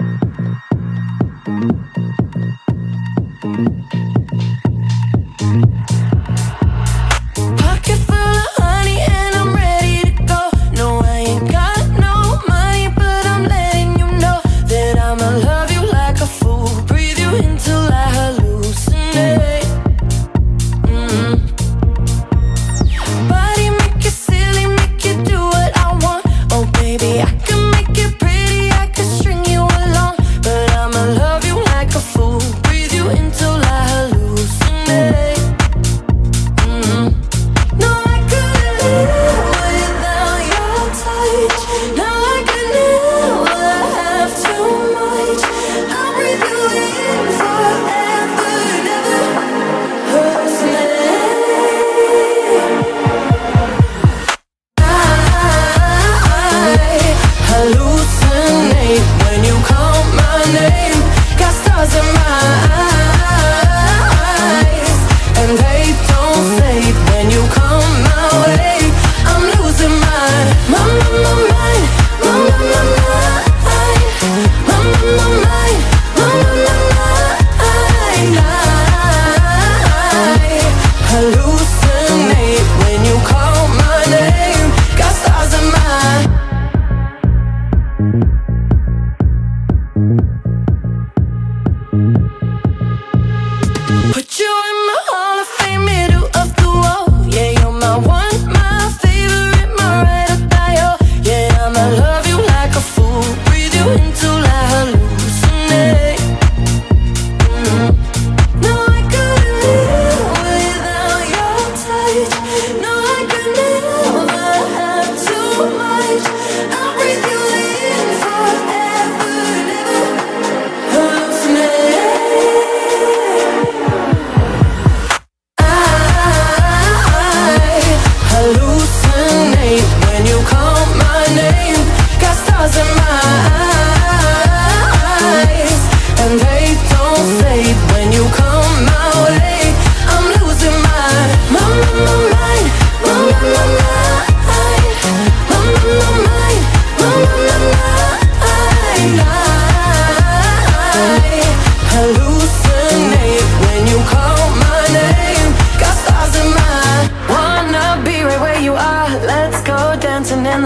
Thank you.